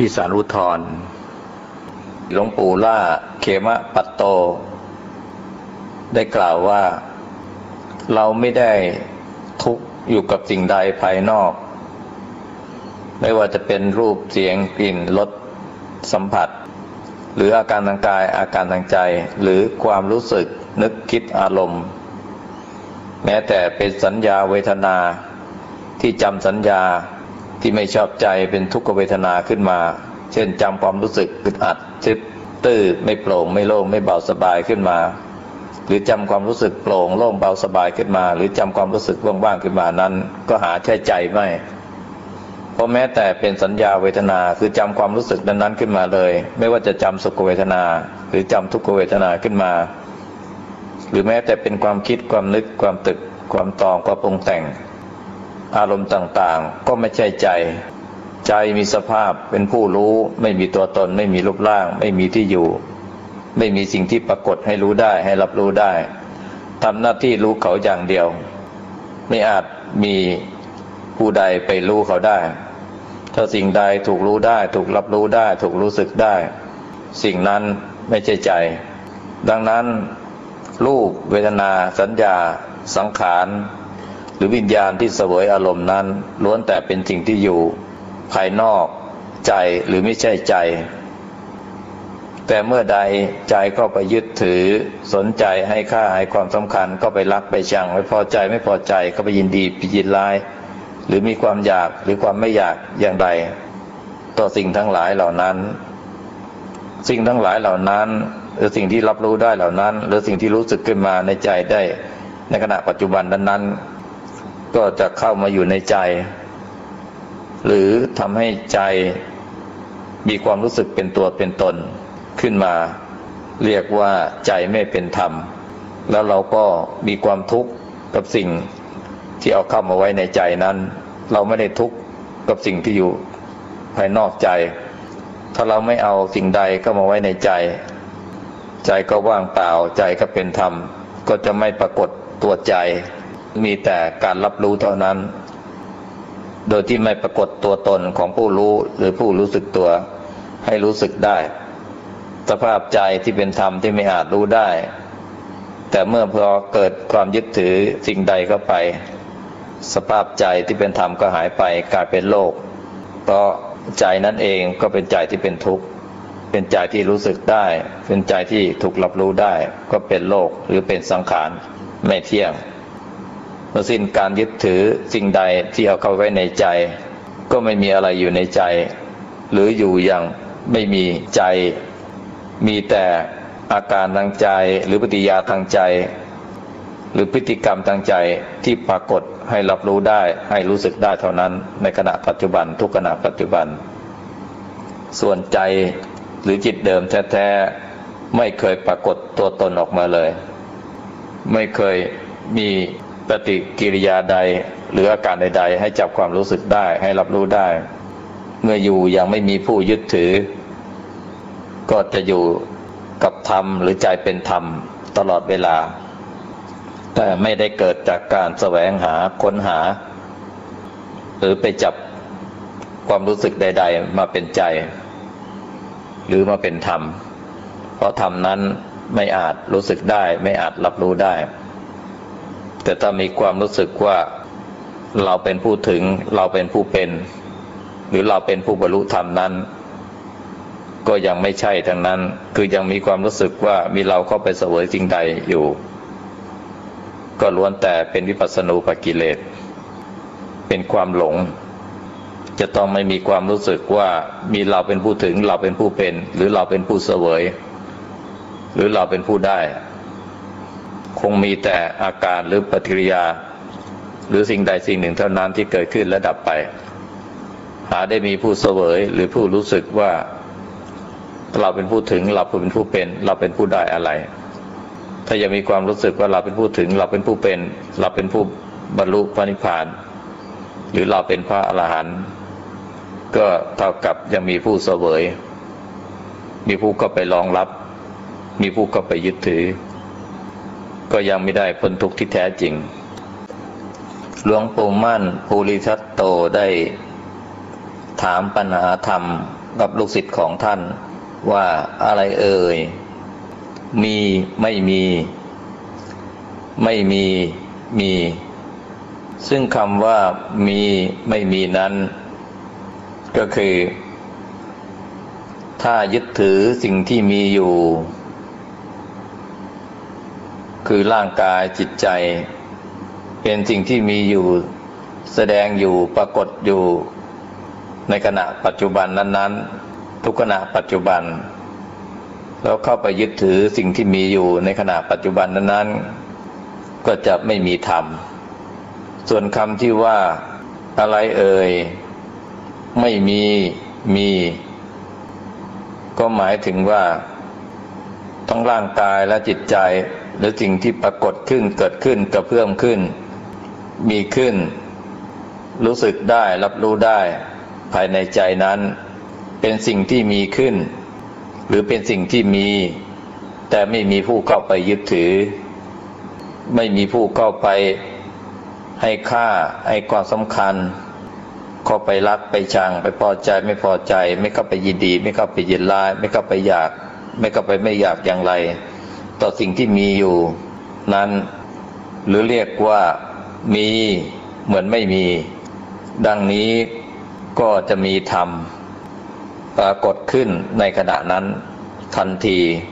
ที่สารุทธรหลวงปู่ล่าเขมะปัตโต ได้กล่าวว่า เราไม่ได้ทุกอยู่กับสิ่งใดภายนอก ไม่ว่าจะเป็นรูปเสียงกลิ่นรสสัมผัส หรืออาการทางกายอาการทางใจ หรือความรู้สึกนึกคิดอารมณ์ แม้แต่เป็นสัญญาเวทนาที่จำสัญญา ที่ไม่ชอบใจเป็นทุกขเวทนาขึ้นมา เช่นจำความรู้สึกอึดอัดชิดตื้อไม่โปร่งไม่โล่งไม่เบาสบายขึ้นมา หรือจำความรู้สึกโปร่งโล่งเบาสบายขึ้นมา หรือจำความรู้สึกว่างๆขึ้นมานั้น ก็หาใช่ใจไม่เพราะแม้แต่เป็นสัญญาเวทนาคือจำความรู้สึกนั้นๆขึ้นมาเลย ไม่ว่าจะจำสุขเวทนา หรือจำทุกขเวทนาขึ้นมา หรือแม้แต่เป็นความคิดความนึกความตึกความตองความปรุงแต่ง อารมณ์ต่างๆ ก็ไม่ใช่ใจ ใจมีสภาพเป็นผู้รู้ ไม่มีตัวตน ไม่มีรูปร่าง ไม่มีที่อยู่ ไม่มีสิ่งที่ปรากฏให้รู้ได้ให้รับรู้ได้ทำหน้าที่รู้เขาอย่างเดียว ไม่อาจมีผู้ใดไปรู้เขาได้ ถ้าสิ่งใดถูกรู้ได้ ถูกรับรู้ได้ ถูกรู้สึกได้ สิ่งนั้นไม่ใช่ใจ ดังนั้น รูปเวทนาสัญญาสังขาร หรือวิญญาณที่เสวยอารมณ์นั้น ล้วนแต่เป็นสิ่งที่อยู่ ภายนอกใจหรือไม่ใช่ใจ แต่เมื่อใดใจก็ไปยึดถือสนใจให้ค่าให้ความสำคัญก็ไปรักไปชังไม่พอใจไม่พอใจก็ไปยินดีไปยินร้าย หรือมีความอยากหรือความไม่อยากอย่างใด ต่อสิ่งทั้งหลายเหล่านั้น สิ่งทั้งหลายเหล่านั้นหรือสิ่งที่รับรู้ได้เหล่านั้น หรือสิ่งที่รู้สึกขึ้นมาในใจได้ ในขณะปัจจุบันนั้น ก็จะเข้ามาอยู่ในใจ หรือทำให้ใจมีความรู้สึกเป็นตัวเป็นตนขึ้นมา เรียกว่าใจไม่เป็นธรรม แล้วเราก็มีความทุกข์กับสิ่งที่เอาเข้ามาไว้ในใจนั้น เราไม่ได้ทุกข์กับสิ่งที่อยู่ภายนอกใจ ถ้าเราไม่เอาสิ่งใดเข้ามาไว้ในใจ ใจก็ว่างเปล่าใจก็เป็นธรรม ก็จะไม่ปรากฏตัวใจ มีแต่การรับรู้เท่านั้น โดยที่ไม่ปรากฏตัวตนของผู้รู้หรือผู้รู้สึกตัวให้รู้สึกได้ สภาพใจที่เป็นธรรมที่ไม่อาจรู้ได้ แต่เมื่อพอเกิดความยึดถือสิ่งใดเข้าไป สภาพใจที่เป็นธรรมก็หายไปกลายเป็นโลก เพราะใจนั้นเองก็เป็นใจที่เป็นทุกข์เป็นใจที่รู้สึกได้ เป็นใจที่ถูกรับรู้ได้ ก็เป็นโลกหรือเป็นสังขารไม่เที่ยง เมื่อสิ้นการยึดถือสิ่งใดที่เอาเข้าไว้ในใจ ก็ไม่มีอะไรอยู่ในใจ หรืออยู่อย่างไม่มีใจ มีแต่อาการทางใจหรือปฏิยาทางใจ หรือพฤติกรรมทางใจที่ปรากฏให้รับรู้ได้ให้รู้สึกได้เท่านั้น ในขณะปัจจุบันทุกขณะปัจจุบัน ส่วนใจหรือจิตเดิมแท้ๆไม่เคยปรากฏตัวตนออกมาเลย ไม่เคยมี ปฏิกิริยาใด หรืออาการใด ๆ ให้จับความรู้สึกได้ให้รับรู้ได้ เมื่ออยู่ยังไม่มีผู้ยึดถือ ก็จะอยู่กับธรรมหรือใจเป็นธรรมตลอดเวลา แต่ไม่ได้เกิดจากการแสวงหาค้นหา หรือไปจับความรู้สึกใด ๆ มาเป็นใจ หรือมาเป็นธรรม เพราะธรรมนั้นไม่อาจรู้สึกได้ ไม่อาจรับรู้ได้ แต่ถ้ามีความรู้สึกว่าเราเป็นผู้ถึงเราเป็นผู้เป็น หรือเราเป็นผู้บรรลุธรรมนั้น ก็ยังไม่ใช่ทั้งนั้น คือยังมีความรู้สึกว่ามีเราเข้าไปเสวยสิ่งใดอยู่ ก็ล้วนแต่เป็นวิปัสสนูปกิเลส เป็นความหลง จะต้องไม่มีความรู้สึกว่ามีเราเป็นผู้ถึงเราเป็นผู้เป็น หรือเราเป็นผู้เสวย หรือเราเป็นผู้ได้ คงมีแต่อาการหรือปฏิกิริยา หรือสิ่งใดสิ่งหนึ่งเท่านั้นที่เกิดขึ้นและดับไป หาได้มีผู้เสวยหรือผู้รู้สึกว่า เราเป็นผู้ถึงเราเป็นผู้เป็น เราเป็นผู้ได้อะไร ถ้ายังมีความรู้สึกว่าเราเป็นผู้ถึง เราเป็นผู้เป็น เราเป็นผู้บรรลุพระนิพพาน หรือเราเป็นพระอรหันต์ก็เท่ากับยังมีผู้เสวย มีผู้ก็ไปรองรับ มีผู้ก็ไปยึดถือ ก็ยังไม่ได้พ้นทุกข์ที่แท้จริง หลวงปู่มั่นภูริทัตโตได้ถามปัญหาธรรมกับลูกศิษย์ของท่านว่าอะไรเอ่ย มีไม่มี ไม่มีมี ซึ่งคำว่ามีไม่มีนั้น ก็คือ ถ้ายึดถือสิ่งที่มีอยู่ คือร่างกายจิตใจ เป็นสิ่งที่มีอยู่แสดงอยู่ปรากฏอยู่ในขณะปัจจุบันนั้น ๆ ทุกขณะปัจจุบัน แล้วเข้าไปยึดถือสิ่งที่มีอยู่ในขณะปัจจุบันนั้น ๆ ก็จะไม่มีธรรม ส่วนคำที่ว่าอะไรเอ่ย ไม่มีมี ก็หมายถึงว่าทั้งร่างกายและจิตใจ หรือสิ่งที่ปรากฏขึ้นเกิดขึ้นกระเพื่อมขึ้น มีขึ้น รู้สึกได้รับรู้ได้ ภายในใจนั้น เป็นสิ่งที่มีขึ้น หรือเป็นสิ่งที่มี แต่ไม่มีผู้เข้าไปยึดถือ ไม่มีผู้เข้าไปให้ค่าให้ความสำคัญเข้าไปรักไปชัง ไปพอใจไม่พอใจ ไม่เข้าไปยินดี ไม่เข้าไปยินร้าย ไม่เข้าไปอยาก ไม่เข้าไปไม่อยากอย่างไร ต่อสิ่งที่มีอยู่นั้น หรือเรียกว่ามีเหมือนไม่มี ดังนี้ก็จะมีธรรมปรากฏขึ้นในขณะนั้นทันที